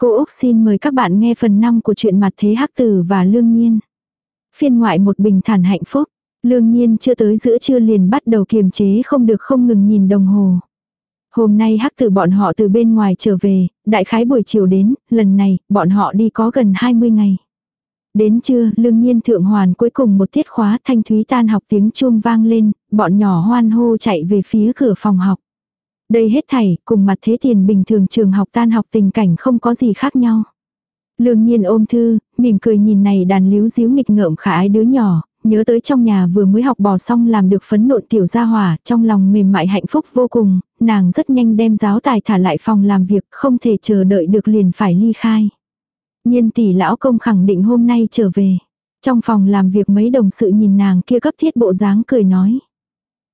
Cô Úc xin mời các bạn nghe phần 5 của truyện mặt thế hắc tử và lương nhiên. Phiên ngoại một bình thản hạnh phúc, lương nhiên chưa tới giữa trưa liền bắt đầu kiềm chế không được không ngừng nhìn đồng hồ. Hôm nay hắc tử bọn họ từ bên ngoài trở về, đại khái buổi chiều đến, lần này, bọn họ đi có gần 20 ngày. Đến trưa, lương nhiên thượng hoàn cuối cùng một tiết khóa thanh thúy tan học tiếng chuông vang lên, bọn nhỏ hoan hô chạy về phía cửa phòng học. Đây hết thảy, cùng mặt thế tiền bình thường trường học tan học tình cảnh không có gì khác nhau. Lương nhiên ôm thư, mỉm cười nhìn này đàn líu díu nghịch ngợm khả ái đứa nhỏ, nhớ tới trong nhà vừa mới học bò xong làm được phấn nộn tiểu gia hỏa, trong lòng mềm mại hạnh phúc vô cùng, nàng rất nhanh đem giáo tài thả lại phòng làm việc, không thể chờ đợi được liền phải ly khai. Nhiên tỷ lão công khẳng định hôm nay trở về. Trong phòng làm việc mấy đồng sự nhìn nàng kia cấp thiết bộ dáng cười nói.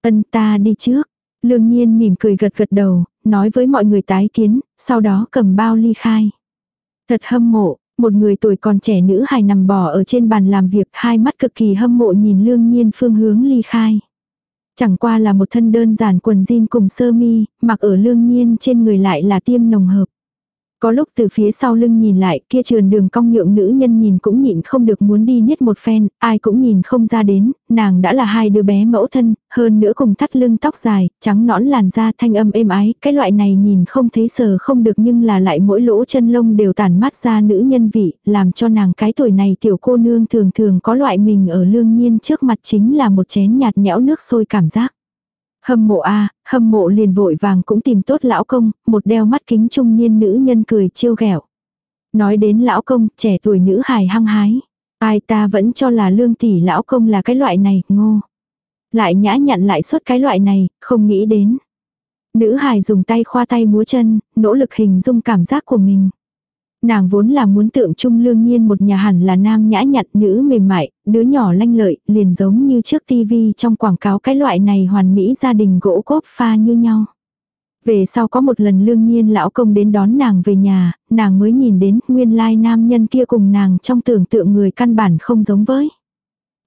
Ân ta đi trước, Lương nhiên mỉm cười gật gật đầu, nói với mọi người tái kiến, sau đó cầm bao ly khai. Thật hâm mộ, một người tuổi còn trẻ nữ hài nằm bò ở trên bàn làm việc hai mắt cực kỳ hâm mộ nhìn lương nhiên phương hướng ly khai. Chẳng qua là một thân đơn giản quần jean cùng sơ mi, mặc ở lương nhiên trên người lại là tiêm nồng hợp. Có lúc từ phía sau lưng nhìn lại kia trường đường cong nhượng nữ nhân nhìn cũng nhịn không được muốn đi niết một phen, ai cũng nhìn không ra đến, nàng đã là hai đứa bé mẫu thân, hơn nữa cùng thắt lưng tóc dài, trắng nõn làn da thanh âm êm ái, cái loại này nhìn không thấy sờ không được nhưng là lại mỗi lỗ chân lông đều tản mát ra nữ nhân vị, làm cho nàng cái tuổi này tiểu cô nương thường thường có loại mình ở lương nhiên trước mặt chính là một chén nhạt nhẽo nước sôi cảm giác. Hâm mộ a hâm mộ liền vội vàng cũng tìm tốt lão công, một đeo mắt kính trung niên nữ nhân cười trêu ghẹo. Nói đến lão công, trẻ tuổi nữ hài hăng hái. Ai ta vẫn cho là lương tỷ lão công là cái loại này, ngô. Lại nhã nhặn lại suốt cái loại này, không nghĩ đến. Nữ hài dùng tay khoa tay múa chân, nỗ lực hình dung cảm giác của mình. Nàng vốn là muốn tượng trung lương nhiên một nhà hẳn là nam nhã nhặn nữ mềm mại, đứa nhỏ lanh lợi, liền giống như trước tivi trong quảng cáo cái loại này hoàn mỹ gia đình gỗ cốp pha như nhau. Về sau có một lần lương nhiên lão công đến đón nàng về nhà, nàng mới nhìn đến nguyên lai nam nhân kia cùng nàng trong tưởng tượng người căn bản không giống với.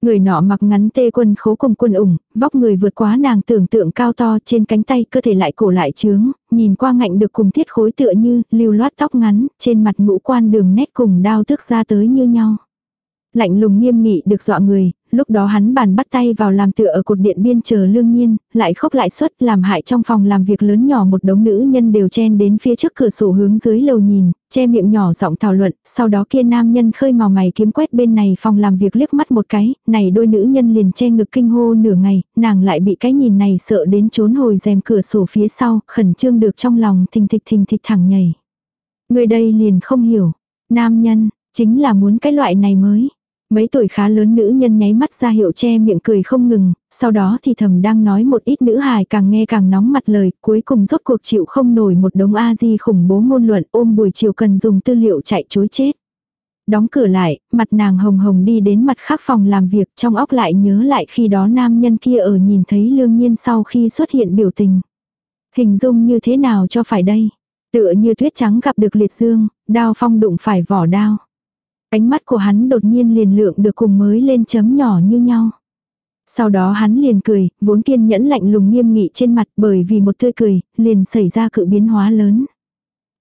Người nọ mặc ngắn tê quân khố cùng quân ủng, vóc người vượt quá nàng tưởng tượng cao to trên cánh tay cơ thể lại cổ lại trướng, nhìn qua ngạnh được cùng tiết khối tựa như lưu loát tóc ngắn, trên mặt ngũ quan đường nét cùng đao tước ra tới như nhau. Lạnh lùng nghiêm nghị được dọa người, lúc đó hắn bàn bắt tay vào làm tựa ở cột điện biên chờ lương nhiên, lại khóc lại suất làm hại trong phòng làm việc lớn nhỏ một đống nữ nhân đều chen đến phía trước cửa sổ hướng dưới lầu nhìn, che miệng nhỏ giọng thảo luận, sau đó kia nam nhân khơi màu mày kiếm quét bên này phòng làm việc liếc mắt một cái, này đôi nữ nhân liền che ngực kinh hô nửa ngày, nàng lại bị cái nhìn này sợ đến trốn hồi rèm cửa sổ phía sau, khẩn trương được trong lòng thình thịch thình thịch thẳng nhảy. Người đây liền không hiểu, nam nhân, chính là muốn cái loại này mới. Mấy tuổi khá lớn nữ nhân nháy mắt ra hiệu che miệng cười không ngừng, sau đó thì thầm đang nói một ít nữ hài càng nghe càng nóng mặt lời, cuối cùng rốt cuộc chịu không nổi một đống a di khủng bố ngôn luận ôm buổi chiều cần dùng tư liệu chạy chối chết. Đóng cửa lại, mặt nàng hồng hồng đi đến mặt khác phòng làm việc trong óc lại nhớ lại khi đó nam nhân kia ở nhìn thấy lương nhiên sau khi xuất hiện biểu tình. Hình dung như thế nào cho phải đây? Tựa như tuyết trắng gặp được liệt dương, đao phong đụng phải vỏ đao. Ánh mắt của hắn đột nhiên liền lượng được cùng mới lên chấm nhỏ như nhau. Sau đó hắn liền cười, vốn kiên nhẫn lạnh lùng nghiêm nghị trên mặt bởi vì một tươi cười, liền xảy ra cự biến hóa lớn.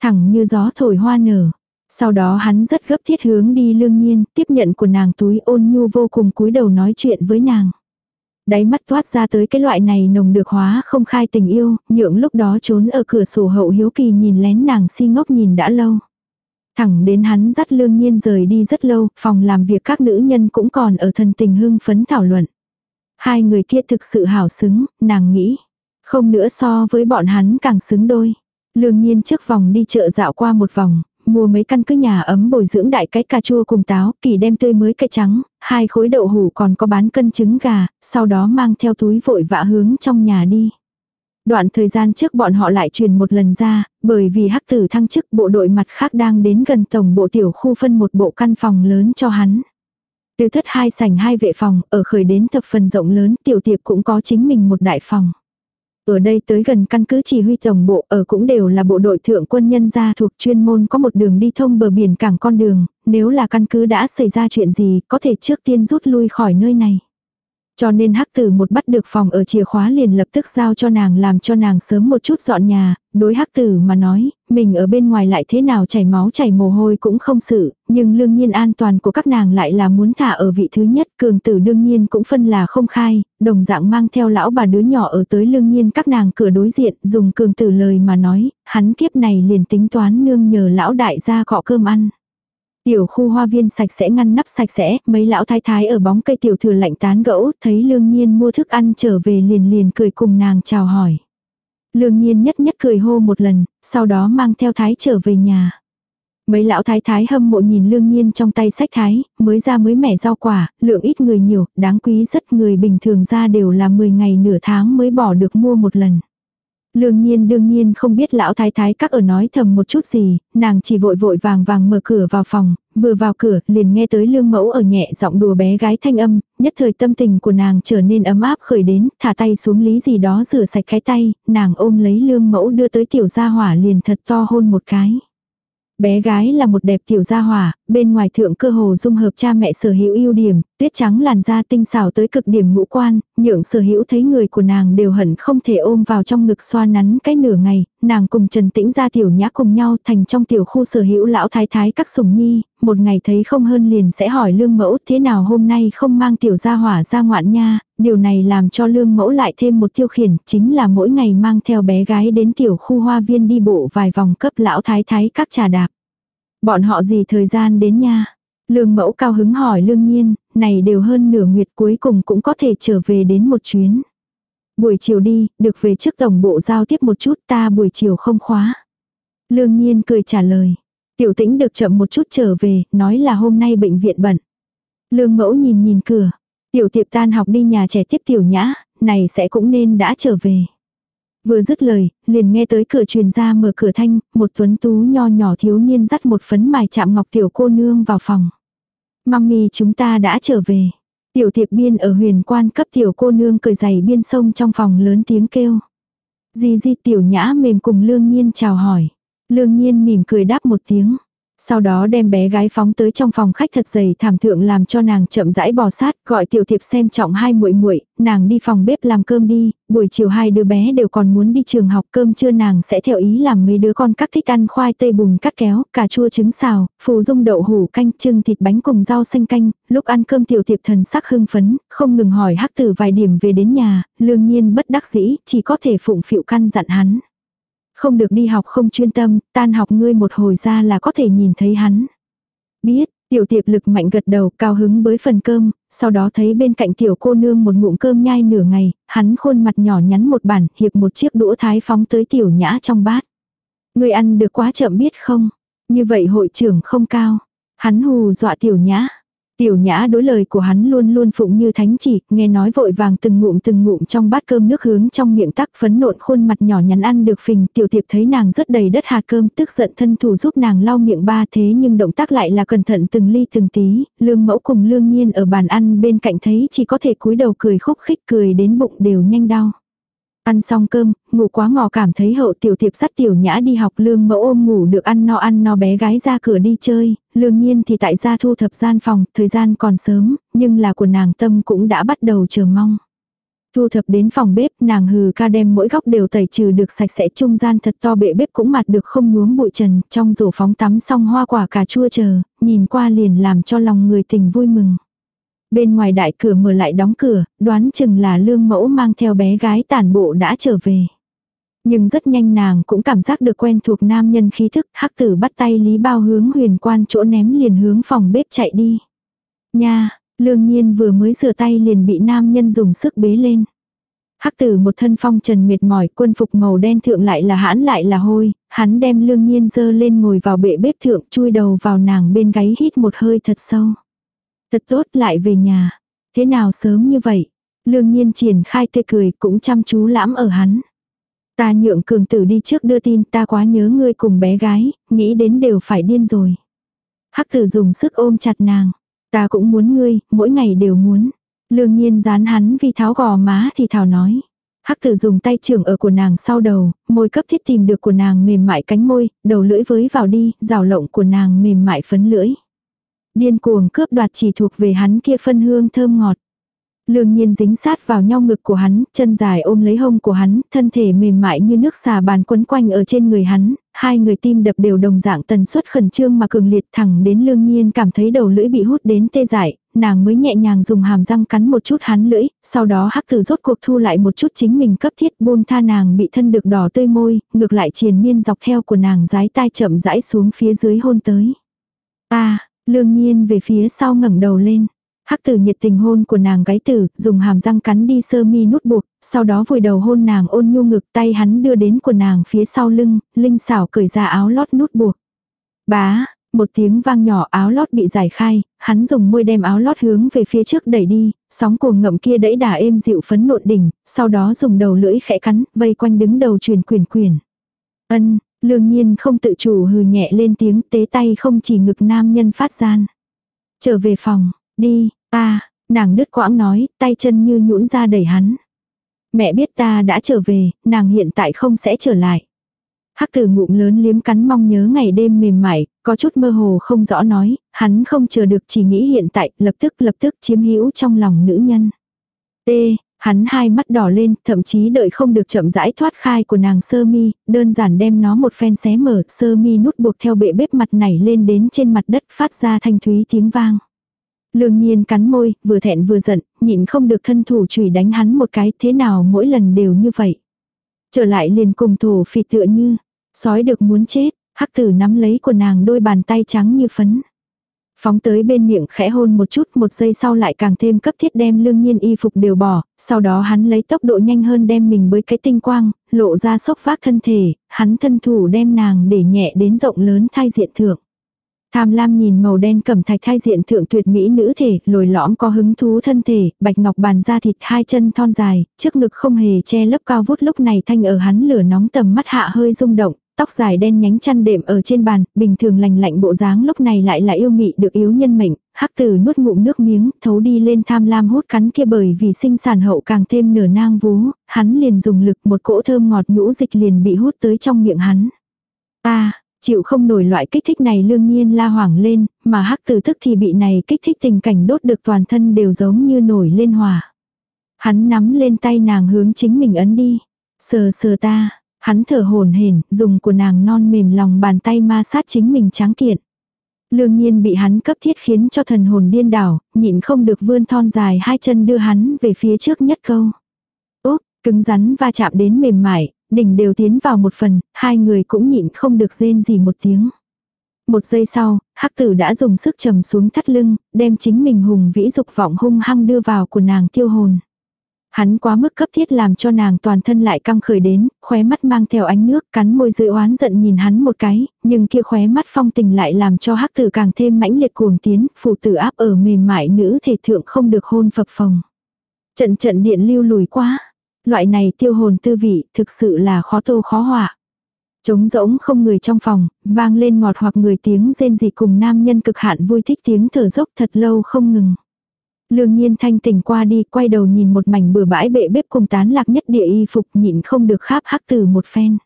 Thẳng như gió thổi hoa nở. Sau đó hắn rất gấp thiết hướng đi lương nhiên, tiếp nhận của nàng túi ôn nhu vô cùng cúi đầu nói chuyện với nàng. Đáy mắt thoát ra tới cái loại này nồng được hóa không khai tình yêu, nhượng lúc đó trốn ở cửa sổ hậu hiếu kỳ nhìn lén nàng si ngốc nhìn đã lâu. Thẳng đến hắn dắt lương nhiên rời đi rất lâu, phòng làm việc các nữ nhân cũng còn ở thần tình hưng phấn thảo luận. Hai người kia thực sự hảo xứng, nàng nghĩ. Không nữa so với bọn hắn càng xứng đôi. Lương nhiên trước vòng đi chợ dạo qua một vòng, mua mấy căn cứ nhà ấm bồi dưỡng đại cái cà chua cùng táo, kỳ đem tươi mới cây trắng, hai khối đậu hủ còn có bán cân trứng gà, sau đó mang theo túi vội vã hướng trong nhà đi. Đoạn thời gian trước bọn họ lại truyền một lần ra, bởi vì hắc tử thăng chức bộ đội mặt khác đang đến gần tổng bộ tiểu khu phân một bộ căn phòng lớn cho hắn. Từ thất hai sảnh hai vệ phòng, ở khởi đến thập phần rộng lớn, tiểu tiệp cũng có chính mình một đại phòng. Ở đây tới gần căn cứ chỉ huy tổng bộ ở cũng đều là bộ đội thượng quân nhân gia thuộc chuyên môn có một đường đi thông bờ biển cảng con đường, nếu là căn cứ đã xảy ra chuyện gì có thể trước tiên rút lui khỏi nơi này. Cho nên hắc tử một bắt được phòng ở chìa khóa liền lập tức giao cho nàng làm cho nàng sớm một chút dọn nhà, đối hắc tử mà nói, mình ở bên ngoài lại thế nào chảy máu chảy mồ hôi cũng không sự, nhưng lương nhiên an toàn của các nàng lại là muốn thả ở vị thứ nhất, cường tử đương nhiên cũng phân là không khai, đồng dạng mang theo lão bà đứa nhỏ ở tới lương nhiên các nàng cửa đối diện, dùng cường tử lời mà nói, hắn kiếp này liền tính toán nương nhờ lão đại ra gọ cơm ăn. Tiểu khu hoa viên sạch sẽ ngăn nắp sạch sẽ, mấy lão thái thái ở bóng cây tiểu thừa lạnh tán gẫu, thấy lương nhiên mua thức ăn trở về liền liền cười cùng nàng chào hỏi. Lương nhiên nhất nhất cười hô một lần, sau đó mang theo thái trở về nhà. Mấy lão thái thái hâm mộ nhìn lương nhiên trong tay sách thái, mới ra mới mẻ rau quả, lượng ít người nhiều, đáng quý rất người bình thường ra đều là 10 ngày nửa tháng mới bỏ được mua một lần. Lương nhiên đương nhiên không biết lão thái thái các ở nói thầm một chút gì, nàng chỉ vội vội vàng vàng mở cửa vào phòng, vừa vào cửa liền nghe tới lương mẫu ở nhẹ giọng đùa bé gái thanh âm, nhất thời tâm tình của nàng trở nên ấm áp khởi đến, thả tay xuống lý gì đó rửa sạch cái tay, nàng ôm lấy lương mẫu đưa tới tiểu gia hỏa liền thật to hôn một cái. Bé gái là một đẹp tiểu gia hỏa, bên ngoài thượng cơ hồ dung hợp cha mẹ sở hữu ưu điểm, tuyết trắng làn da tinh xảo tới cực điểm ngũ quan, nhượng sở hữu thấy người của nàng đều hận không thể ôm vào trong ngực xoa nắn cái nửa ngày, nàng cùng Trần Tĩnh ra tiểu nhã cùng nhau thành trong tiểu khu sở hữu lão thái thái các sùng nhi, một ngày thấy không hơn liền sẽ hỏi lương mẫu thế nào hôm nay không mang tiểu gia hỏa ra ngoạn nha, điều này làm cho lương mẫu lại thêm một tiêu khiển, chính là mỗi ngày mang theo bé gái đến tiểu khu hoa viên đi bộ vài vòng cấp lão thái thái các trà đạp. Bọn họ gì thời gian đến nha? Lương mẫu cao hứng hỏi lương nhiên, này đều hơn nửa nguyệt cuối cùng cũng có thể trở về đến một chuyến. Buổi chiều đi, được về trước tổng bộ giao tiếp một chút ta buổi chiều không khóa. Lương nhiên cười trả lời. Tiểu tĩnh được chậm một chút trở về, nói là hôm nay bệnh viện bận. Lương mẫu nhìn nhìn cửa. Tiểu tiệp tan học đi nhà trẻ tiếp tiểu nhã, này sẽ cũng nên đã trở về. Vừa dứt lời, liền nghe tới cửa truyền ra mở cửa thanh, một tuấn tú nho nhỏ thiếu niên dắt một phấn mài chạm ngọc tiểu cô nương vào phòng. Mami chúng ta đã trở về. Tiểu thiệp biên ở huyền quan cấp tiểu cô nương cười dày biên sông trong phòng lớn tiếng kêu. Di di tiểu nhã mềm cùng lương nhiên chào hỏi. Lương nhiên mỉm cười đáp một tiếng sau đó đem bé gái phóng tới trong phòng khách thật dày thảm thượng làm cho nàng chậm rãi bò sát, gọi tiểu thiệp xem trọng hai muội muội, nàng đi phòng bếp làm cơm đi, buổi chiều hai đứa bé đều còn muốn đi trường học cơm trưa nàng sẽ theo ý làm mấy đứa con các thích ăn khoai tây bùn cắt kéo, cà chua trứng xào, phù dung đậu hủ canh, trưng thịt bánh cùng rau xanh canh, lúc ăn cơm tiểu thiệp thần sắc hưng phấn, không ngừng hỏi hắc tử vài điểm về đến nhà, lương nhiên bất đắc dĩ, chỉ có thể phụng phịu căn dặn hắn không được đi học không chuyên tâm, tan học ngươi một hồi ra là có thể nhìn thấy hắn. Biết, tiểu tiệp lực mạnh gật đầu cao hứng bới phần cơm, sau đó thấy bên cạnh tiểu cô nương một ngụm cơm nhai nửa ngày, hắn khuôn mặt nhỏ nhắn một bản, hiệp một chiếc đũa thái phóng tới tiểu nhã trong bát. Ngươi ăn được quá chậm biết không? Như vậy hội trưởng không cao. Hắn hù dọa tiểu nhã. Tiểu nhã đối lời của hắn luôn luôn phụng như thánh chỉ, nghe nói vội vàng từng ngụm từng ngụm trong bát cơm nước hướng trong miệng tắc phấn nộn khuôn mặt nhỏ nhắn ăn được phình. Tiểu tiệp thấy nàng rất đầy đất hạt cơm tức giận thân thủ giúp nàng lau miệng ba thế nhưng động tác lại là cẩn thận từng ly từng tí. Lương mẫu cùng lương nhiên ở bàn ăn bên cạnh thấy chỉ có thể cúi đầu cười khúc khích cười đến bụng đều nhanh đau. Ăn xong cơm, ngủ quá ngọ cảm thấy hậu tiểu thiệp sắt tiểu nhã đi học lương mẫu ôm ngủ được ăn no ăn no bé gái ra cửa đi chơi, lương nhiên thì tại gia thu thập gian phòng, thời gian còn sớm, nhưng là của nàng tâm cũng đã bắt đầu chờ mong. Thu thập đến phòng bếp, nàng hừ ca đem mỗi góc đều tẩy trừ được sạch sẽ trung gian thật to bệ bếp cũng mặt được không nhuốm bụi trần, trong rổ phóng tắm xong hoa quả cà chua chờ, nhìn qua liền làm cho lòng người tình vui mừng. Bên ngoài đại cửa mở lại đóng cửa, đoán chừng là lương mẫu mang theo bé gái tàn bộ đã trở về. Nhưng rất nhanh nàng cũng cảm giác được quen thuộc nam nhân khí thức, hắc tử bắt tay Lý Bao hướng huyền quan chỗ ném liền hướng phòng bếp chạy đi. Nha, lương nhiên vừa mới rửa tay liền bị nam nhân dùng sức bế lên. Hắc tử một thân phong trần mệt mỏi quân phục màu đen thượng lại là hãn lại là hôi, hắn đem lương nhiên dơ lên ngồi vào bệ bếp thượng chui đầu vào nàng bên gáy hít một hơi thật sâu. Thật tốt lại về nhà. Thế nào sớm như vậy? Lương nhiên triển khai tê cười cũng chăm chú lãm ở hắn. Ta nhượng cường tử đi trước đưa tin ta quá nhớ ngươi cùng bé gái, nghĩ đến đều phải điên rồi. Hắc tử dùng sức ôm chặt nàng. Ta cũng muốn ngươi, mỗi ngày đều muốn. Lương nhiên dán hắn vì tháo gò má thì thảo nói. Hắc tử dùng tay trưởng ở của nàng sau đầu, môi cấp thiết tìm được của nàng mềm mại cánh môi, đầu lưỡi với vào đi, rào lộng của nàng mềm mại phấn lưỡi điên cuồng cướp đoạt chỉ thuộc về hắn kia phân hương thơm ngọt. Lương nhiên dính sát vào nhau ngực của hắn, chân dài ôm lấy hông của hắn, thân thể mềm mại như nước xà bàn quấn quanh ở trên người hắn, hai người tim đập đều đồng dạng tần suất khẩn trương mà cường liệt thẳng đến lương nhiên cảm thấy đầu lưỡi bị hút đến tê dại, nàng mới nhẹ nhàng dùng hàm răng cắn một chút hắn lưỡi, sau đó hắc tử rốt cuộc thu lại một chút chính mình cấp thiết buông tha nàng bị thân được đỏ tươi môi, ngược lại triền miên dọc theo của nàng rái tai chậm rãi xuống phía dưới hôn tới. ta Lương nhiên về phía sau ngẩng đầu lên. Hắc tử nhiệt tình hôn của nàng gái tử, dùng hàm răng cắn đi sơ mi nút buộc, sau đó vùi đầu hôn nàng ôn nhu ngực tay hắn đưa đến của nàng phía sau lưng, linh xảo cởi ra áo lót nút buộc. Bá, một tiếng vang nhỏ áo lót bị giải khai, hắn dùng môi đem áo lót hướng về phía trước đẩy đi, sóng cuồng ngậm kia đẩy đà êm dịu phấn nộn đỉnh, sau đó dùng đầu lưỡi khẽ cắn, vây quanh đứng đầu truyền quyền quyền. Ân, Lương nhiên không tự chủ hừ nhẹ lên tiếng tế tay không chỉ ngực nam nhân phát gian. Trở về phòng, đi, ta, nàng đứt quãng nói, tay chân như nhũn ra đẩy hắn. Mẹ biết ta đã trở về, nàng hiện tại không sẽ trở lại. Hắc tử ngụm lớn liếm cắn mong nhớ ngày đêm mềm mại, có chút mơ hồ không rõ nói, hắn không chờ được chỉ nghĩ hiện tại, lập tức lập tức chiếm hữu trong lòng nữ nhân. T, Hắn hai mắt đỏ lên, thậm chí đợi không được chậm rãi thoát khai của nàng sơ mi, đơn giản đem nó một phen xé mở, sơ mi nút buộc theo bệ bếp mặt này lên đến trên mặt đất phát ra thanh thúy tiếng vang. Lương nhiên cắn môi, vừa thẹn vừa giận, nhịn không được thân thủ chùy đánh hắn một cái thế nào mỗi lần đều như vậy. Trở lại liền cùng thổ phì tựa như, sói được muốn chết, hắc tử nắm lấy của nàng đôi bàn tay trắng như phấn. Phóng tới bên miệng khẽ hôn một chút một giây sau lại càng thêm cấp thiết đem lương nhiên y phục đều bỏ, sau đó hắn lấy tốc độ nhanh hơn đem mình với cái tinh quang, lộ ra sốc phát thân thể, hắn thân thủ đem nàng để nhẹ đến rộng lớn thai diện thượng. Tham lam nhìn màu đen cẩm thạch thai diện thượng tuyệt mỹ nữ thể, lồi lõm có hứng thú thân thể, bạch ngọc bàn da thịt hai chân thon dài, trước ngực không hề che lấp cao vút lúc này thanh ở hắn lửa nóng tầm mắt hạ hơi rung động, tóc dài đen nhánh chăn đệm ở trên bàn, bình thường lành lạnh bộ dáng lúc này lại là yêu mị được yếu nhân mệnh, hắc tử nuốt ngụm nước miếng, thấu đi lên tham lam hút cắn kia bởi vì sinh sản hậu càng thêm nửa nang vú, hắn liền dùng lực một cỗ thơm ngọt nhũ dịch liền bị hút tới trong miệng hắn. ta chịu không nổi loại kích thích này lương nhiên la hoảng lên, mà hắc tử thức thì bị này kích thích tình cảnh đốt được toàn thân đều giống như nổi lên hỏa. Hắn nắm lên tay nàng hướng chính mình ấn đi. Sờ sờ ta, hắn thở hổn hển, dùng của nàng non mềm lòng bàn tay ma sát chính mình tráng kiện. Lương nhiên bị hắn cấp thiết khiến cho thần hồn điên đảo, nhịn không được vươn thon dài hai chân đưa hắn về phía trước nhất câu. Úp, cứng rắn va chạm đến mềm mại, đỉnh đều tiến vào một phần, hai người cũng nhịn không được rên gì một tiếng. Một giây sau, hắc tử đã dùng sức trầm xuống thắt lưng, đem chính mình hùng vĩ dục vọng hung hăng đưa vào của nàng tiêu hồn hắn quá mức cấp thiết làm cho nàng toàn thân lại căng khởi đến, khóe mắt mang theo ánh nước, cắn môi dự oán giận nhìn hắn một cái, nhưng kia khóe mắt phong tình lại làm cho hắc tử càng thêm mãnh liệt cuồng tiến, phụ tử áp ở mềm mại nữ thể thượng không được hôn phập phồng. Trận trận điện lưu lùi quá, loại này tiêu hồn tư vị thực sự là khó tô khó họa trống rỗng không người trong phòng, vang lên ngọt hoặc người tiếng rên rỉ cùng nam nhân cực hạn vui thích tiếng thở dốc thật lâu không ngừng. Lương nhiên thanh tỉnh qua đi quay đầu nhìn một mảnh bừa bãi bệ bếp cùng tán lạc nhất địa y phục nhịn không được kháp hắc từ một phen.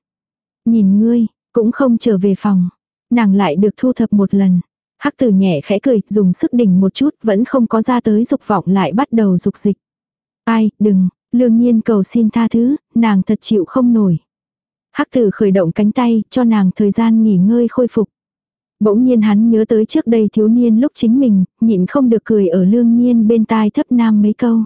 Nhìn ngươi, cũng không trở về phòng. Nàng lại được thu thập một lần. Hắc tử nhẹ khẽ cười, dùng sức đỉnh một chút, vẫn không có ra tới dục vọng lại bắt đầu dục dịch. Ai, đừng, lương nhiên cầu xin tha thứ, nàng thật chịu không nổi. Hắc tử khởi động cánh tay, cho nàng thời gian nghỉ ngơi khôi phục. Bỗng nhiên hắn nhớ tới trước đây thiếu niên lúc chính mình, nhịn không được cười ở lương nhiên bên tai thấp nam mấy câu.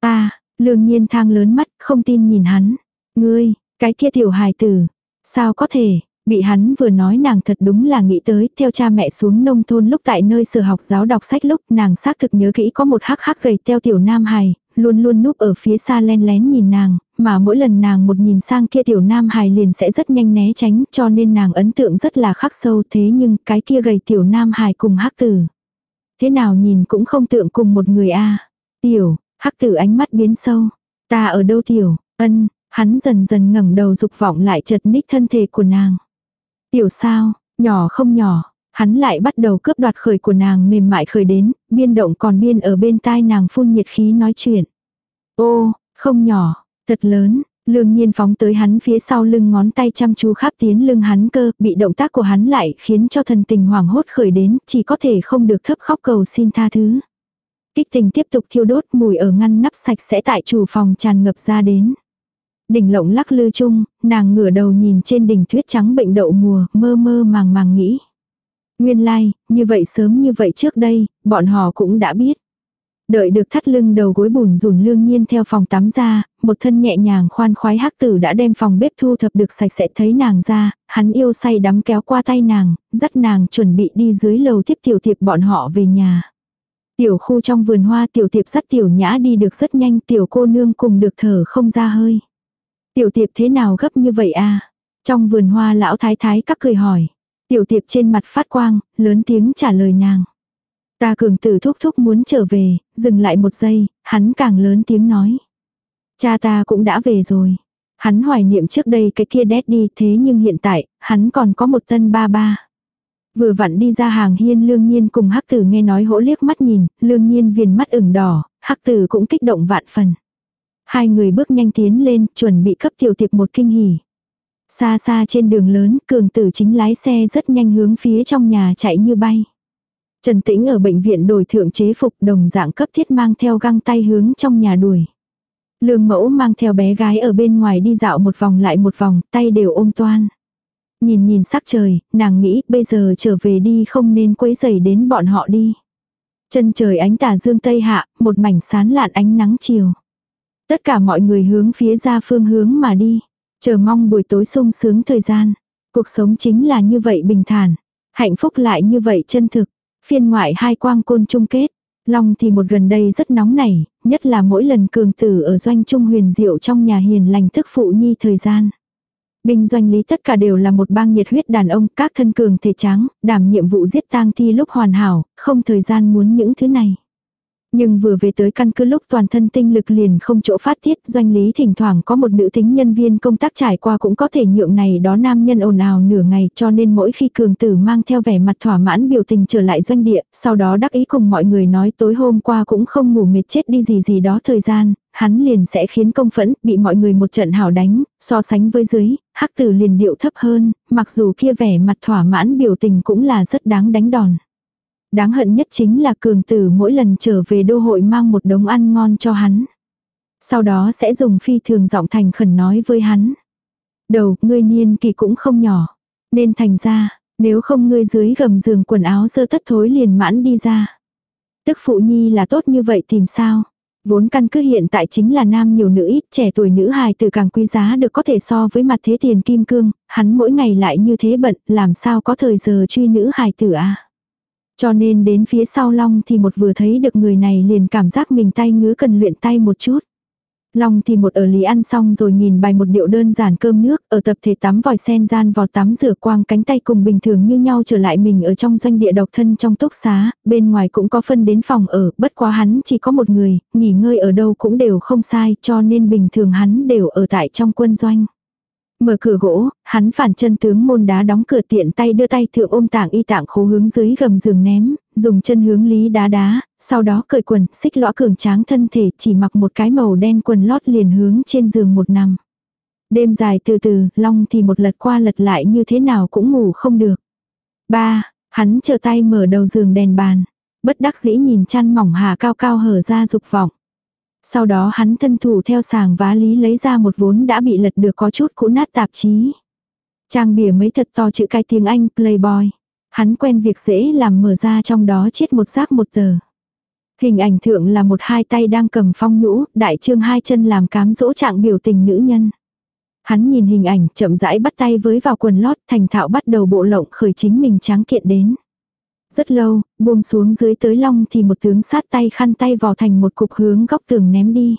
À, lương nhiên thang lớn mắt, không tin nhìn hắn. Ngươi, cái kia tiểu hài tử, sao có thể, Bị hắn vừa nói nàng thật đúng là nghĩ tới, theo cha mẹ xuống nông thôn lúc tại nơi sở học giáo đọc sách lúc nàng xác thực nhớ kỹ có một hắc hắc gầy theo tiểu nam hài, luôn luôn núp ở phía xa len lén nhìn nàng, mà mỗi lần nàng một nhìn sang kia tiểu nam hài liền sẽ rất nhanh né tránh cho nên nàng ấn tượng rất là khắc sâu thế nhưng cái kia gầy tiểu nam hài cùng hắc tử. Thế nào nhìn cũng không tượng cùng một người a. Tiểu, hắc tử ánh mắt biến sâu. Ta ở đâu tiểu, ân, hắn dần dần ngẩng đầu dục vọng lại chật ních thân thể của nàng. Tiểu sao, nhỏ không nhỏ, hắn lại bắt đầu cướp đoạt khởi của nàng mềm mại khởi đến, biên động còn biên ở bên tai nàng phun nhiệt khí nói chuyện. Ô, không nhỏ, thật lớn, lương nhiên phóng tới hắn phía sau lưng ngón tay chăm chú khắp tiến lưng hắn cơ, bị động tác của hắn lại khiến cho thần tình hoảng hốt khởi đến, chỉ có thể không được thấp khóc cầu xin tha thứ. Kích tình tiếp tục thiêu đốt mùi ở ngăn nắp sạch sẽ tại chủ phòng tràn ngập ra đến. Đỉnh lộng lắc lư chung, nàng ngửa đầu nhìn trên đỉnh tuyết trắng bệnh đậu mùa, mơ mơ màng màng nghĩ. Nguyên lai, like, như vậy sớm như vậy trước đây, bọn họ cũng đã biết. Đợi được thắt lưng đầu gối bùn rùn lương nhiên theo phòng tắm ra, một thân nhẹ nhàng khoan khoái hắc tử đã đem phòng bếp thu thập được sạch sẽ thấy nàng ra, hắn yêu say đắm kéo qua tay nàng, dắt nàng chuẩn bị đi dưới lầu tiếp tiểu thiệp bọn họ về nhà. Tiểu khu trong vườn hoa tiểu thiệp dắt tiểu nhã đi được rất nhanh tiểu cô nương cùng được thở không ra hơi. Tiểu tiệp thế nào gấp như vậy à? Trong vườn hoa lão thái thái các cười hỏi. Tiểu tiệp trên mặt phát quang, lớn tiếng trả lời nàng. Ta cường tử thúc thúc muốn trở về, dừng lại một giây, hắn càng lớn tiếng nói. Cha ta cũng đã về rồi. Hắn hoài niệm trước đây cái kia đét đi thế nhưng hiện tại, hắn còn có một tân ba ba. Vừa vặn đi ra hàng hiên lương nhiên cùng hắc tử nghe nói hỗ liếc mắt nhìn, lương nhiên viền mắt ửng đỏ, hắc tử cũng kích động vạn phần. Hai người bước nhanh tiến lên, chuẩn bị cấp tiểu tiệp một kinh hỉ. Xa xa trên đường lớn, cường tử chính lái xe rất nhanh hướng phía trong nhà chạy như bay. Trần Tĩnh ở bệnh viện đổi thượng chế phục đồng dạng cấp thiết mang theo găng tay hướng trong nhà đuổi. Lương mẫu mang theo bé gái ở bên ngoài đi dạo một vòng lại một vòng, tay đều ôm toan. Nhìn nhìn sắc trời, nàng nghĩ bây giờ trở về đi không nên quấy rầy đến bọn họ đi. Chân trời ánh tà dương tây hạ, một mảnh sán lạn ánh nắng chiều. Tất cả mọi người hướng phía ra phương hướng mà đi. Chờ mong buổi tối sung sướng thời gian. Cuộc sống chính là như vậy bình thản. Hạnh phúc lại như vậy chân thực. Phiên ngoại hai quang côn chung kết. Long thì một gần đây rất nóng nảy, nhất là mỗi lần cường tử ở doanh trung huyền diệu trong nhà hiền lành thức phụ nhi thời gian. Binh doanh lý tất cả đều là một bang nhiệt huyết đàn ông, các thân cường thể trắng, đảm nhiệm vụ giết tang thi lúc hoàn hảo, không thời gian muốn những thứ này. Nhưng vừa về tới căn cứ lúc toàn thân tinh lực liền không chỗ phát tiết doanh lý thỉnh thoảng có một nữ tính nhân viên công tác trải qua cũng có thể nhượng này đó nam nhân ồn ào nửa ngày cho nên mỗi khi cường tử mang theo vẻ mặt thỏa mãn biểu tình trở lại doanh địa, sau đó đắc ý cùng mọi người nói tối hôm qua cũng không ngủ mệt chết đi gì gì đó thời gian, hắn liền sẽ khiến công phẫn, bị mọi người một trận hảo đánh, so sánh với dưới, hắc tử liền điệu thấp hơn, mặc dù kia vẻ mặt thỏa mãn biểu tình cũng là rất đáng đánh đòn. Đáng hận nhất chính là cường tử mỗi lần trở về đô hội mang một đống ăn ngon cho hắn. Sau đó sẽ dùng phi thường giọng thành khẩn nói với hắn. Đầu, ngươi niên kỳ cũng không nhỏ. Nên thành ra, nếu không ngươi dưới gầm giường quần áo sơ tất thối liền mãn đi ra. Tức phụ nhi là tốt như vậy tìm sao? Vốn căn cứ hiện tại chính là nam nhiều nữ ít, trẻ tuổi nữ hài từ càng quý giá được có thể so với mặt thế tiền kim cương, hắn mỗi ngày lại như thế bận, làm sao có thời giờ truy nữ hài tử à? Cho nên đến phía sau Long thì một vừa thấy được người này liền cảm giác mình tay ngứa cần luyện tay một chút. Long thì một ở lý ăn xong rồi nhìn bài một điệu đơn giản cơm nước, ở tập thể tắm vòi sen gian vào tắm rửa quang cánh tay cùng bình thường như nhau trở lại mình ở trong doanh địa độc thân trong túc xá, bên ngoài cũng có phân đến phòng ở, bất quá hắn chỉ có một người, nghỉ ngơi ở đâu cũng đều không sai cho nên bình thường hắn đều ở tại trong quân doanh. Mở cửa gỗ, hắn phản chân tướng môn đá đóng cửa tiện tay đưa tay thượng ôm tảng y tạng khố hướng dưới gầm giường ném, dùng chân hướng lý đá đá, sau đó cởi quần, xích lõa cường tráng thân thể chỉ mặc một cái màu đen quần lót liền hướng trên giường một nằm. Đêm dài từ từ, long thì một lật qua lật lại như thế nào cũng ngủ không được. Ba, hắn chờ tay mở đầu giường đèn bàn. Bất đắc dĩ nhìn chăn mỏng hà cao cao hở ra dục vọng sau đó hắn thân thủ theo sàng vá lý lấy ra một vốn đã bị lật được có chút cũ nát tạp chí. Trang bìa mấy thật to chữ cái tiếng Anh Playboy. Hắn quen việc dễ làm mở ra trong đó chết một xác một tờ. Hình ảnh thượng là một hai tay đang cầm phong nhũ, đại trương hai chân làm cám dỗ trạng biểu tình nữ nhân. Hắn nhìn hình ảnh chậm rãi bắt tay với vào quần lót thành thạo bắt đầu bộ lộng khởi chính mình tráng kiện đến. Rất lâu, buông xuống dưới tới long thì một tướng sát tay khăn tay vò thành một cục hướng góc tường ném đi.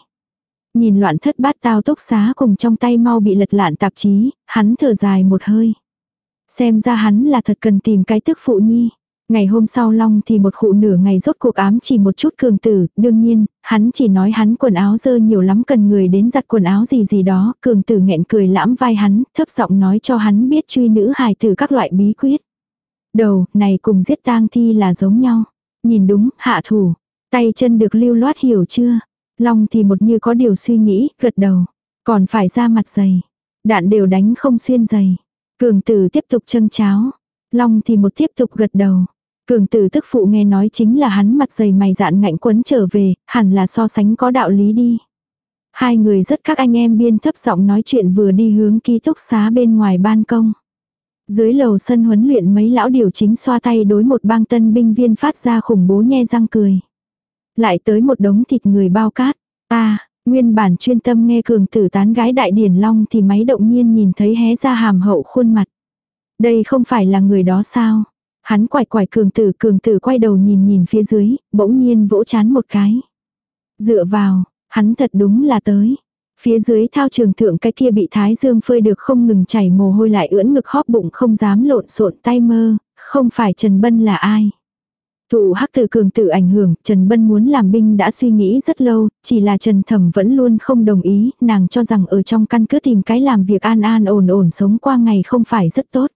Nhìn loạn thất bát tao tốc xá cùng trong tay mau bị lật lạn tạp chí, hắn thở dài một hơi. Xem ra hắn là thật cần tìm cái tức phụ nhi. Ngày hôm sau Long thì một khụ nửa ngày rốt cuộc ám chỉ một chút cường tử, đương nhiên, hắn chỉ nói hắn quần áo dơ nhiều lắm cần người đến giặt quần áo gì gì đó, cường tử nghẹn cười lãm vai hắn, thấp giọng nói cho hắn biết truy nữ hài từ các loại bí quyết. Đầu, này cùng giết tang thi là giống nhau. Nhìn đúng, hạ thủ. Tay chân được lưu loát hiểu chưa? Long thì một như có điều suy nghĩ, gật đầu. Còn phải ra mặt dày. Đạn đều đánh không xuyên dày. Cường tử tiếp tục châng cháo. Long thì một tiếp tục gật đầu. Cường tử tức phụ nghe nói chính là hắn mặt dày mày dạn ngạnh quấn trở về, hẳn là so sánh có đạo lý đi. Hai người rất các anh em biên thấp giọng nói chuyện vừa đi hướng ký túc xá bên ngoài ban công. Dưới lầu sân huấn luyện mấy lão điều chính xoa tay đối một bang tân binh viên phát ra khủng bố nhe răng cười. Lại tới một đống thịt người bao cát. ta à, nguyên bản chuyên tâm nghe cường tử tán gái đại điển long thì máy động nhiên nhìn thấy hé ra hàm hậu khuôn mặt. Đây không phải là người đó sao? Hắn quải quải cường tử cường tử quay đầu nhìn nhìn phía dưới, bỗng nhiên vỗ chán một cái. Dựa vào, hắn thật đúng là tới. Phía dưới thao trường thượng cái kia bị thái dương phơi được không ngừng chảy mồ hôi lại ưỡn ngực hóp bụng không dám lộn xộn tay mơ, không phải Trần Bân là ai. Thụ hắc tử cường tự ảnh hưởng, Trần Bân muốn làm binh đã suy nghĩ rất lâu, chỉ là Trần Thẩm vẫn luôn không đồng ý, nàng cho rằng ở trong căn cứ tìm cái làm việc an an ổn ổn sống qua ngày không phải rất tốt.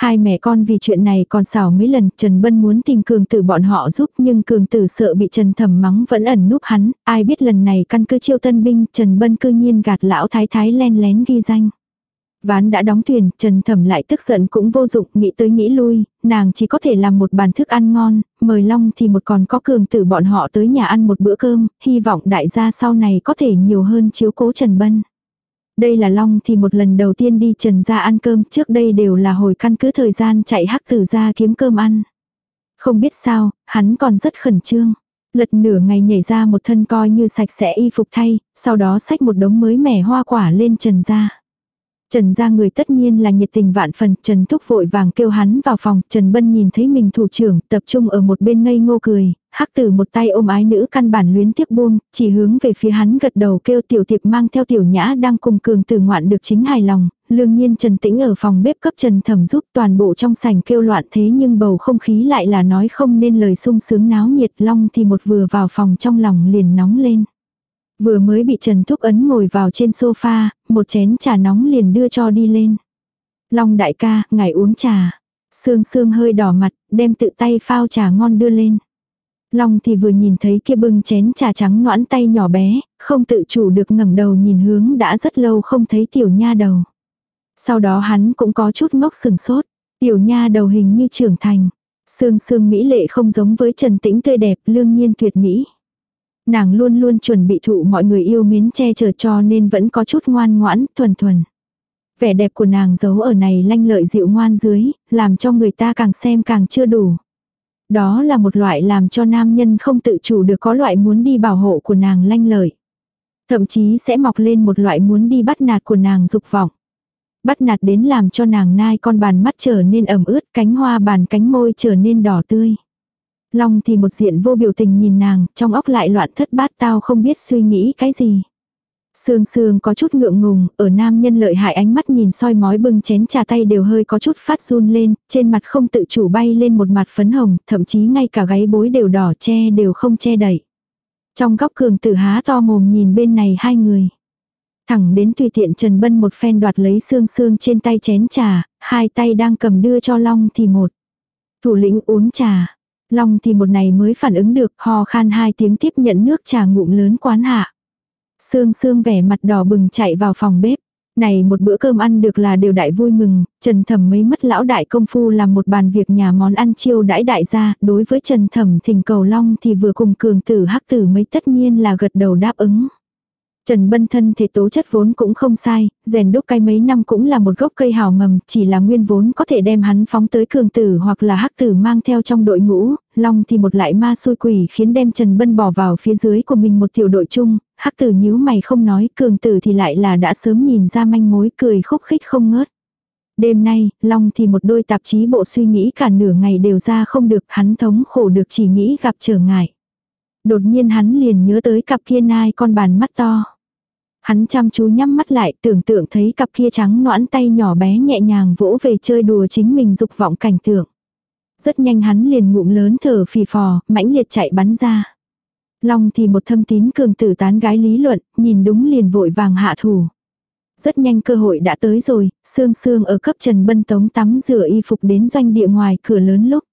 Hai mẹ con vì chuyện này còn xảo mấy lần, Trần Bân muốn tìm Cường Tử bọn họ giúp nhưng Cường Tử sợ bị Trần Thẩm mắng vẫn ẩn núp hắn, ai biết lần này căn cứ chiêu tân binh, Trần Bân cư nhiên gạt lão thái thái len lén ghi danh. Ván đã đóng thuyền, Trần Thẩm lại tức giận cũng vô dụng, nghĩ tới nghĩ lui, nàng chỉ có thể làm một bàn thức ăn ngon, mời Long thì một còn có cường tử bọn họ tới nhà ăn một bữa cơm, hy vọng đại gia sau này có thể nhiều hơn chiếu cố Trần Bân. Đây là Long thì một lần đầu tiên đi trần ra ăn cơm, trước đây đều là hồi căn cứ thời gian chạy hắc tử ra kiếm cơm ăn. Không biết sao, hắn còn rất khẩn trương. Lật nửa ngày nhảy ra một thân coi như sạch sẽ y phục thay, sau đó xách một đống mới mẻ hoa quả lên trần ra. Trần ra người tất nhiên là nhiệt tình vạn phần, Trần Thúc vội vàng kêu hắn vào phòng, Trần Bân nhìn thấy mình thủ trưởng tập trung ở một bên ngây ngô cười, hắc tử một tay ôm ái nữ căn bản luyến tiếc buông, chỉ hướng về phía hắn gật đầu kêu tiểu tiệp mang theo tiểu nhã đang cùng cường tử ngoạn được chính hài lòng, lương nhiên trần tĩnh ở phòng bếp cấp trần thẩm giúp toàn bộ trong sảnh kêu loạn thế nhưng bầu không khí lại là nói không nên lời sung sướng náo nhiệt long thì một vừa vào phòng trong lòng liền nóng lên. Vừa mới bị Trần Thúc Ấn ngồi vào trên sofa, một chén trà nóng liền đưa cho đi lên. Long đại ca, ngài uống trà. Sương sương hơi đỏ mặt, đem tự tay phao trà ngon đưa lên. Long thì vừa nhìn thấy kia bưng chén trà trắng noãn tay nhỏ bé, không tự chủ được ngẩng đầu nhìn hướng đã rất lâu không thấy tiểu nha đầu. Sau đó hắn cũng có chút ngốc sừng sốt, tiểu nha đầu hình như trưởng thành. Sương sương mỹ lệ không giống với trần tĩnh tươi đẹp lương nhiên tuyệt mỹ. Nàng luôn luôn chuẩn bị thụ mọi người yêu mến che chở cho nên vẫn có chút ngoan ngoãn, thuần thuần. Vẻ đẹp của nàng giấu ở này lanh lợi dịu ngoan dưới, làm cho người ta càng xem càng chưa đủ, đó là một loại làm cho nam nhân không tự chủ được có loại muốn đi bảo hộ của nàng lanh lợi. Thậm chí sẽ mọc lên một loại muốn đi bắt nạt của nàng dục vọng. Bắt nạt đến làm cho nàng nai con bàn mắt trở nên ẩm ướt, cánh hoa bàn cánh môi trở nên đỏ tươi. Long thì một diện vô biểu tình nhìn nàng, trong óc lại loạn thất bát tao không biết suy nghĩ cái gì. Sương sương có chút ngượng ngùng, ở nam nhân lợi hại ánh mắt nhìn soi mói bưng chén trà tay đều hơi có chút phát run lên, trên mặt không tự chủ bay lên một mặt phấn hồng, thậm chí ngay cả gáy bối đều đỏ che đều không che đậy. Trong góc cường tử há to mồm nhìn bên này hai người. Thẳng đến tùy tiện Trần Bân một phen đoạt lấy sương sương trên tay chén trà, hai tay đang cầm đưa cho Long thì một. Thủ lĩnh uống trà. Long thì một này mới phản ứng được ho khan hai tiếng tiếp nhận nước trà ngụm lớn quán hạ. Sương sương vẻ mặt đỏ bừng chạy vào phòng bếp. Này một bữa cơm ăn được là điều đại vui mừng, Trần Thẩm mới mất lão đại công phu làm một bàn việc nhà món ăn chiêu đãi đại gia, đối với Trần Thẩm thỉnh cầu long thì vừa cùng cường tử hắc tử mấy tất nhiên là gật đầu đáp ứng. Trần Bân thân thể tố chất vốn cũng không sai, rèn đúc cái mấy năm cũng là một gốc cây hảo mầm, chỉ là nguyên vốn có thể đem hắn phóng tới cường tử hoặc là hắc tử mang theo trong đội ngũ, long thì một lại ma xui quỷ khiến đem Trần Bân bỏ vào phía dưới của mình một tiểu đội chung, hắc tử nhíu mày không nói, cường tử thì lại là đã sớm nhìn ra manh mối cười khúc khích không ngớt. Đêm nay, long thì một đôi tạp chí bộ suy nghĩ cả nửa ngày đều ra không được, hắn thống khổ được chỉ nghĩ gặp trở ngại. Đột nhiên hắn liền nhớ tới cặp kia nai con bàn mắt to hắn chăm chú nhắm mắt lại tưởng tượng thấy cặp kia trắng noãn tay nhỏ bé nhẹ nhàng vỗ về chơi đùa chính mình dục vọng cảnh tượng. Rất nhanh hắn liền ngụm lớn thở phì phò, mãnh liệt chạy bắn ra. Long thì một thâm tín cường tử tán gái lý luận, nhìn đúng liền vội vàng hạ thủ. Rất nhanh cơ hội đã tới rồi, sương sương ở cấp Trần Bân Tống tắm rửa y phục đến doanh địa ngoài cửa lớn lúc.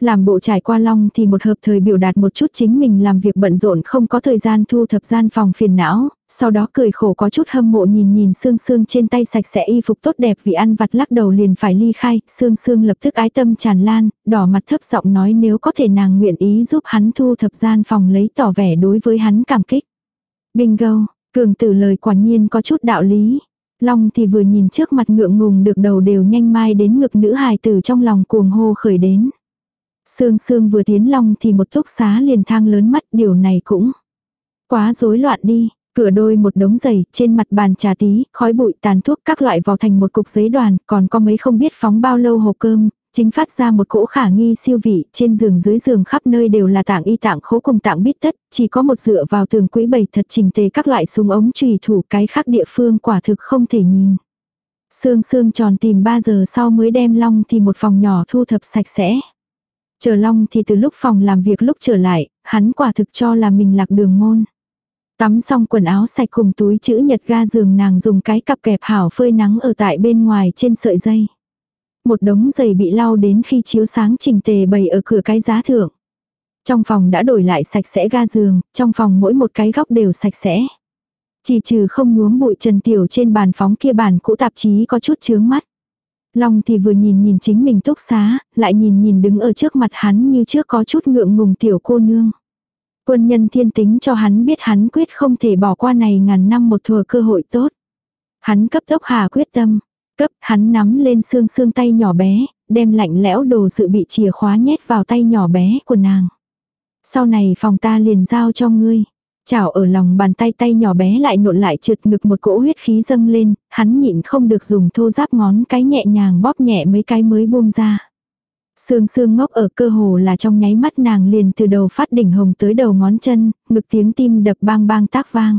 Làm bộ trải qua long thì một hợp thời biểu đạt một chút chính mình làm việc bận rộn không có thời gian thu thập gian phòng phiền não, sau đó cười khổ có chút hâm mộ nhìn nhìn Sương Sương trên tay sạch sẽ y phục tốt đẹp vì ăn vặt lắc đầu liền phải ly khai, Sương Sương lập tức ái tâm tràn lan, đỏ mặt thấp giọng nói nếu có thể nàng nguyện ý giúp hắn thu thập gian phòng lấy tỏ vẻ đối với hắn cảm kích. Bingo, cường tử lời quả nhiên có chút đạo lý. Long thì vừa nhìn trước mặt ngượng ngùng được đầu đều nhanh mai đến ngực nữ hài tử trong lòng cuồng hô khởi đến. Sương Sương vừa tiến Long thì một túc xá liền thang lớn mắt điều này cũng quá rối loạn đi. Cửa đôi một đống giày, trên mặt bàn trà tí, khói bụi tàn thuốc các loại vào thành một cục giấy đoàn, còn có mấy không biết phóng bao lâu hộp cơm, chính phát ra một cỗ khả nghi siêu vị, trên giường dưới giường khắp nơi đều là tạng y tạng khố cùng tạng bít tất, chỉ có một dựa vào tường quỹ bày thật trình tề các loại súng ống trùy thủ cái khác địa phương quả thực không thể nhìn. Sương sương tròn tìm 3 giờ sau mới đem long thì một phòng nhỏ thu thập sạch sẽ. Chờ long thì từ lúc phòng làm việc lúc trở lại, hắn quả thực cho là mình lạc đường ngôn. Tắm xong quần áo sạch cùng túi chữ nhật ga giường nàng dùng cái cặp kẹp hảo phơi nắng ở tại bên ngoài trên sợi dây. Một đống giày bị lau đến khi chiếu sáng trình tề bày ở cửa cái giá thượng. Trong phòng đã đổi lại sạch sẽ ga giường, trong phòng mỗi một cái góc đều sạch sẽ. Chỉ trừ không nhuốm bụi trần tiểu trên bàn phóng kia bàn cũ tạp chí có chút chướng mắt. Long thì vừa nhìn nhìn chính mình túc xá, lại nhìn nhìn đứng ở trước mặt hắn như trước có chút ngượng ngùng tiểu cô nương. Quân nhân thiên tính cho hắn biết hắn quyết không thể bỏ qua này ngàn năm một thừa cơ hội tốt. Hắn cấp tốc hà quyết tâm, cấp hắn nắm lên xương xương tay nhỏ bé, đem lạnh lẽo đồ dự bị chìa khóa nhét vào tay nhỏ bé của nàng. Sau này phòng ta liền giao cho ngươi. Chảo ở lòng bàn tay tay nhỏ bé lại nộn lại trượt ngực một cỗ huyết khí dâng lên, hắn nhịn không được dùng thô giáp ngón cái nhẹ nhàng bóp nhẹ mấy cái mới buông ra. Sương sương ngóc ở cơ hồ là trong nháy mắt nàng liền từ đầu phát đỉnh hồng tới đầu ngón chân, ngực tiếng tim đập bang bang tác vang.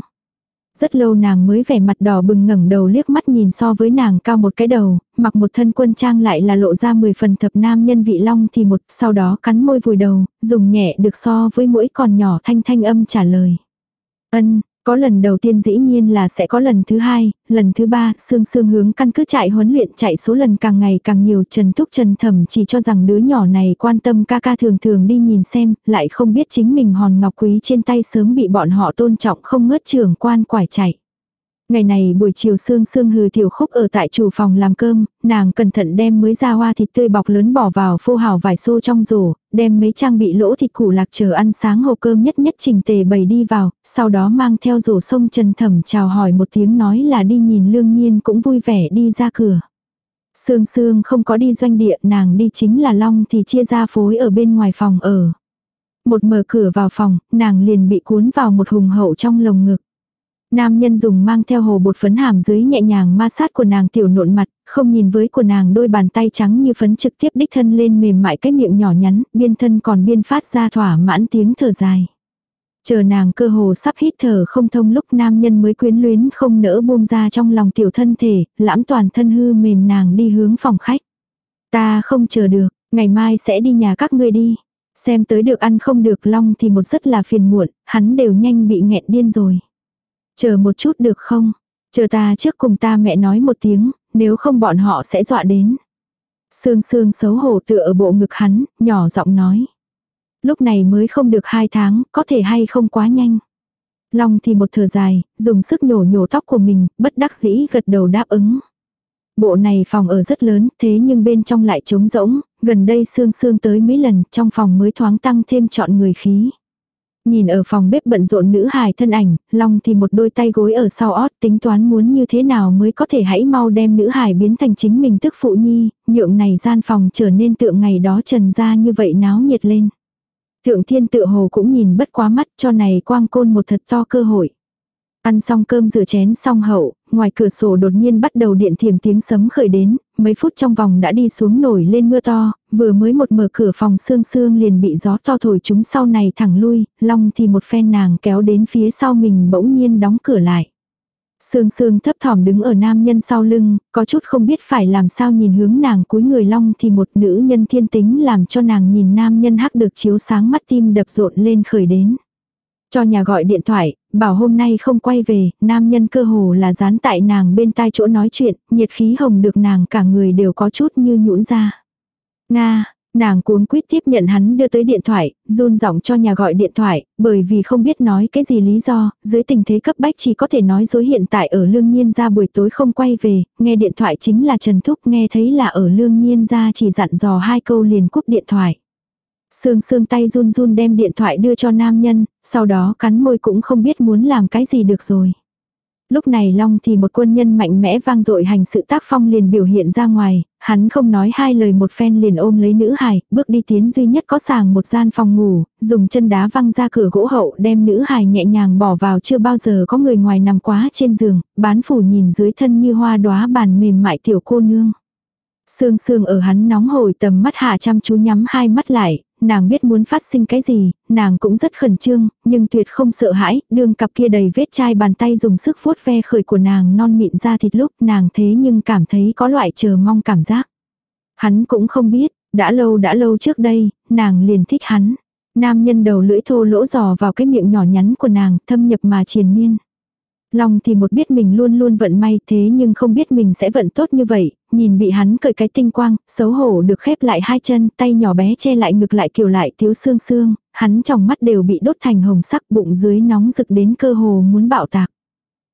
Rất lâu nàng mới vẻ mặt đỏ bừng ngẩng đầu liếc mắt nhìn so với nàng cao một cái đầu, mặc một thân quân trang lại là lộ ra 10 phần thập nam nhân vị long thì một, sau đó cắn môi vùi đầu, dùng nhẹ được so với mũi còn nhỏ thanh thanh âm trả lời. Ân, có lần đầu tiên dĩ nhiên là sẽ có lần thứ hai, lần thứ ba, Sương Sương hướng căn cứ chạy huấn luyện chạy số lần càng ngày càng nhiều Trần Thúc Trần Thẩm chỉ cho rằng đứa nhỏ này quan tâm ca ca thường thường đi nhìn xem, lại không biết chính mình hòn ngọc quý trên tay sớm bị bọn họ tôn trọng không ngớt trưởng quan quải chạy. Ngày này buổi chiều sương sương hừ tiểu khúc ở tại chủ phòng làm cơm, nàng cẩn thận đem mới ra hoa thịt tươi bọc lớn bỏ vào phô hào vải xô trong rổ, đem mấy trang bị lỗ thịt củ lạc chờ ăn sáng hộp cơm nhất nhất trình tề bày đi vào, sau đó mang theo rổ sông trần thẩm chào hỏi một tiếng nói là đi nhìn lương nhiên cũng vui vẻ đi ra cửa. Sương sương không có đi doanh địa nàng đi chính là long thì chia ra phối ở bên ngoài phòng ở. Một mở cửa vào phòng, nàng liền bị cuốn vào một hùng hậu trong lồng ngực. Nam nhân dùng mang theo hồ bột phấn hàm dưới nhẹ nhàng ma sát của nàng tiểu nộn mặt, không nhìn với của nàng đôi bàn tay trắng như phấn trực tiếp đích thân lên mềm mại cái miệng nhỏ nhắn, biên thân còn biên phát ra thỏa mãn tiếng thở dài. Chờ nàng cơ hồ sắp hít thở không thông lúc nam nhân mới quyến luyến không nỡ buông ra trong lòng tiểu thân thể, lãm toàn thân hư mềm nàng đi hướng phòng khách. Ta không chờ được, ngày mai sẽ đi nhà các ngươi đi. Xem tới được ăn không được long thì một rất là phiền muộn, hắn đều nhanh bị nghẹn điên rồi. Chờ một chút được không? Chờ ta trước cùng ta mẹ nói một tiếng, nếu không bọn họ sẽ dọa đến. Sương sương xấu hổ tựa ở bộ ngực hắn, nhỏ giọng nói. Lúc này mới không được hai tháng, có thể hay không quá nhanh. Long thì một thở dài, dùng sức nhổ nhổ tóc của mình, bất đắc dĩ gật đầu đáp ứng. Bộ này phòng ở rất lớn, thế nhưng bên trong lại trống rỗng, gần đây sương sương tới mấy lần, trong phòng mới thoáng tăng thêm chọn người khí. Nhìn ở phòng bếp bận rộn nữ hài thân ảnh, Long thì một đôi tay gối ở sau ót tính toán muốn như thế nào mới có thể hãy mau đem nữ hài biến thành chính mình tức phụ nhi, nhượng này gian phòng trở nên tượng ngày đó trần ra như vậy náo nhiệt lên. Thượng thiên tự hồ cũng nhìn bất quá mắt cho này quang côn một thật to cơ hội. Ăn xong cơm rửa chén xong hậu, ngoài cửa sổ đột nhiên bắt đầu điện thiểm tiếng sấm khởi đến, mấy phút trong vòng đã đi xuống nổi lên mưa to, vừa mới một mở cửa phòng sương sương liền bị gió to thổi chúng sau này thẳng lui, long thì một phen nàng kéo đến phía sau mình bỗng nhiên đóng cửa lại. Sương sương thấp thỏm đứng ở nam nhân sau lưng, có chút không biết phải làm sao nhìn hướng nàng cuối người long thì một nữ nhân thiên tính làm cho nàng nhìn nam nhân hắc được chiếu sáng mắt tim đập rộn lên khởi đến. Cho nhà gọi điện thoại, bảo hôm nay không quay về, nam nhân cơ hồ là dán tại nàng bên tai chỗ nói chuyện, nhiệt khí hồng được nàng cả người đều có chút như nhũn ra. Nga, Nàng cuống quyết tiếp nhận hắn đưa tới điện thoại, run giọng cho nhà gọi điện thoại, bởi vì không biết nói cái gì lý do, dưới tình thế cấp bách chỉ có thể nói dối hiện tại ở lương nhiên ra buổi tối không quay về, nghe điện thoại chính là Trần Thúc nghe thấy là ở lương nhiên ra chỉ dặn dò hai câu liền cúp điện thoại. Sương sương tay run run đem điện thoại đưa cho nam nhân, sau đó cắn môi cũng không biết muốn làm cái gì được rồi. Lúc này Long thì một quân nhân mạnh mẽ vang dội hành sự tác phong liền biểu hiện ra ngoài, hắn không nói hai lời một phen liền ôm lấy nữ hài, bước đi tiến duy nhất có sàng một gian phòng ngủ, dùng chân đá văng ra cửa gỗ hậu đem nữ hài nhẹ nhàng bỏ vào chưa bao giờ có người ngoài nằm quá trên giường, bán phủ nhìn dưới thân như hoa đóa bàn mềm mại tiểu cô nương. Sương sương ở hắn nóng hồi tầm mắt hạ chăm chú nhắm hai mắt lại, nàng biết muốn phát sinh cái gì, nàng cũng rất khẩn trương, nhưng tuyệt không sợ hãi, đường cặp kia đầy vết chai bàn tay dùng sức vuốt ve khởi của nàng non mịn ra thịt lúc nàng thế nhưng cảm thấy có loại chờ mong cảm giác. Hắn cũng không biết, đã lâu đã lâu trước đây, nàng liền thích hắn. Nam nhân đầu lưỡi thô lỗ giò vào cái miệng nhỏ nhắn của nàng, thâm nhập mà triền miên. Long thì một biết mình luôn luôn vận may thế nhưng không biết mình sẽ vận tốt như vậy, nhìn bị hắn cởi cái tinh quang, xấu hổ được khép lại hai chân, tay nhỏ bé che lại ngực lại kiểu lại thiếu xương xương, hắn trong mắt đều bị đốt thành hồng sắc bụng dưới nóng rực đến cơ hồ muốn bạo tạc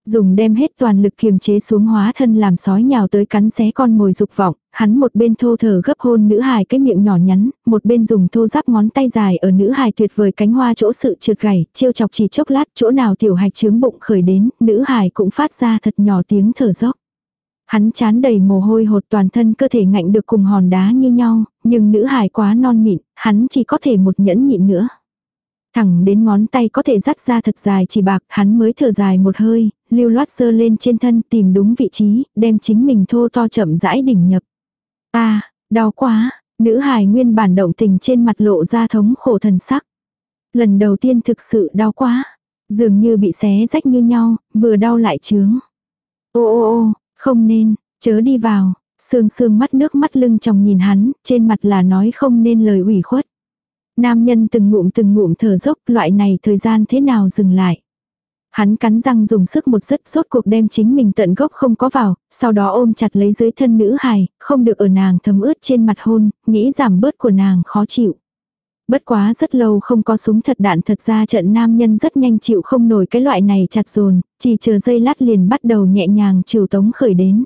dùng đem hết toàn lực kiềm chế xuống hóa thân làm sói nhào tới cắn xé con mồi dục vọng, hắn một bên thô thở gấp hôn nữ hài cái miệng nhỏ nhắn, một bên dùng thô giáp ngón tay dài ở nữ hài tuyệt vời cánh hoa chỗ sự trượt gảy, chiêu chọc chỉ chốc lát chỗ nào tiểu hạch trướng bụng khởi đến, nữ hài cũng phát ra thật nhỏ tiếng thở dốc. Hắn chán đầy mồ hôi hột toàn thân cơ thể ngạnh được cùng hòn đá như nhau, nhưng nữ hài quá non mịn, hắn chỉ có thể một nhẫn nhịn nữa thẳng đến ngón tay có thể dắt ra thật dài chỉ bạc, hắn mới thở dài một hơi, lưu loát dơ lên trên thân tìm đúng vị trí, đem chính mình thô to chậm rãi đỉnh nhập. a đau quá, nữ hài nguyên bản động tình trên mặt lộ ra thống khổ thần sắc. Lần đầu tiên thực sự đau quá, dường như bị xé rách như nhau, vừa đau lại chướng. Ô ô ô, không nên, chớ đi vào, sương sương mắt nước mắt lưng chồng nhìn hắn, trên mặt là nói không nên lời ủy khuất. Nam nhân từng ngụm từng ngụm thở dốc loại này thời gian thế nào dừng lại. Hắn cắn răng dùng sức một giấc rốt cuộc đem chính mình tận gốc không có vào, sau đó ôm chặt lấy dưới thân nữ hài, không được ở nàng thấm ướt trên mặt hôn, nghĩ giảm bớt của nàng khó chịu. Bất quá rất lâu không có súng thật đạn thật ra trận nam nhân rất nhanh chịu không nổi cái loại này chặt dồn, chỉ chờ dây lát liền bắt đầu nhẹ nhàng chiều tống khởi đến.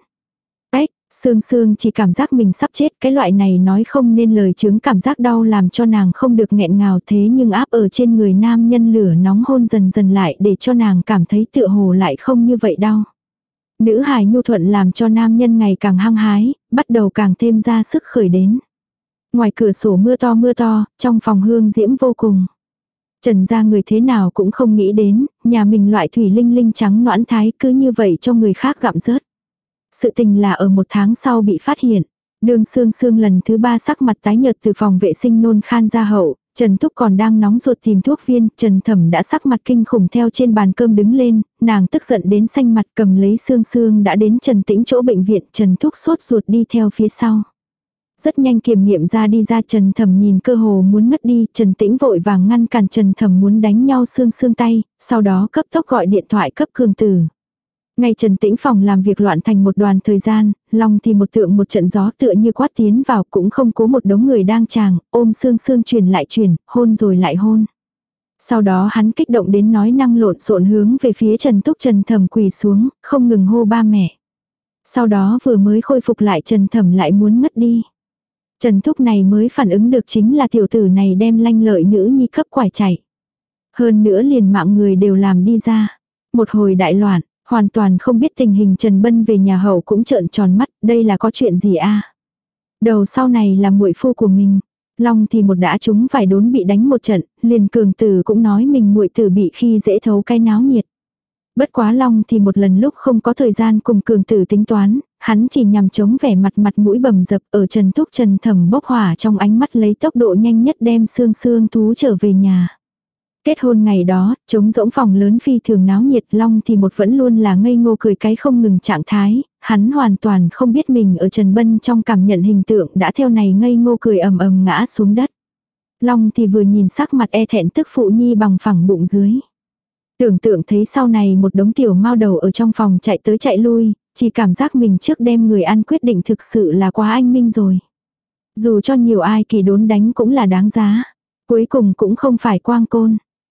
Sương Sương chỉ cảm giác mình sắp chết, cái loại này nói không nên lời chứng cảm giác đau làm cho nàng không được nghẹn ngào thế nhưng áp ở trên người nam nhân lửa nóng hôn dần dần lại để cho nàng cảm thấy tựa hồ lại không như vậy đau. Nữ hài nhu thuận làm cho nam nhân ngày càng hăng hái, bắt đầu càng thêm ra sức khởi đến. Ngoài cửa sổ mưa to mưa to, trong phòng hương diễm vô cùng. Trần ra người thế nào cũng không nghĩ đến, nhà mình loại thủy linh linh trắng noãn thái cứ như vậy cho người khác gặm rớt sự tình là ở một tháng sau bị phát hiện. Đường Sương Sương lần thứ ba sắc mặt tái nhợt từ phòng vệ sinh nôn khan ra hậu, Trần Thúc còn đang nóng ruột tìm thuốc viên, Trần Thẩm đã sắc mặt kinh khủng theo trên bàn cơm đứng lên, nàng tức giận đến xanh mặt cầm lấy Sương Sương đã đến Trần Tĩnh chỗ bệnh viện, Trần Thúc sốt ruột đi theo phía sau. Rất nhanh kiểm nghiệm ra đi ra Trần Thẩm nhìn cơ hồ muốn ngất đi, Trần Tĩnh vội vàng ngăn cản Trần Thẩm muốn đánh nhau Sương Sương tay, sau đó cấp tốc gọi điện thoại cấp Cường Tử. Ngày Trần Tĩnh phòng làm việc loạn thành một đoàn thời gian, Long thì một tượng một trận gió tựa như quát tiến vào cũng không cố một đống người đang chàng, ôm xương xương truyền lại truyền, hôn rồi lại hôn. Sau đó hắn kích động đến nói năng lộn xộn hướng về phía Trần Túc Trần Thẩm quỳ xuống, không ngừng hô ba mẹ. Sau đó vừa mới khôi phục lại Trần Thẩm lại muốn ngất đi. Trần Thúc này mới phản ứng được chính là tiểu tử này đem lanh lợi nữ nhi cấp quải chạy. Hơn nữa liền mạng người đều làm đi ra. Một hồi đại loạn, hoàn toàn không biết tình hình Trần Bân về nhà hậu cũng trợn tròn mắt, đây là có chuyện gì a? Đầu sau này là muội phu của mình. Long thì một đã chúng phải đốn bị đánh một trận, liền cường tử cũng nói mình muội tử bị khi dễ thấu cái náo nhiệt. Bất quá Long thì một lần lúc không có thời gian cùng cường tử tính toán, hắn chỉ nhằm chống vẻ mặt mặt mũi bầm dập ở trần thúc trần thầm bốc hỏa trong ánh mắt lấy tốc độ nhanh nhất đem xương xương thú trở về nhà. Kết hôn ngày đó, trống rỗng phòng lớn phi thường náo nhiệt long thì một vẫn luôn là ngây ngô cười cái không ngừng trạng thái, hắn hoàn toàn không biết mình ở Trần Bân trong cảm nhận hình tượng đã theo này ngây ngô cười ầm ầm ngã xuống đất. Long thì vừa nhìn sắc mặt e thẹn tức phụ nhi bằng phẳng bụng dưới. Tưởng tượng thấy sau này một đống tiểu mao đầu ở trong phòng chạy tới chạy lui, chỉ cảm giác mình trước đem người ăn quyết định thực sự là quá anh minh rồi. Dù cho nhiều ai kỳ đốn đánh cũng là đáng giá. Cuối cùng cũng không phải quang côn.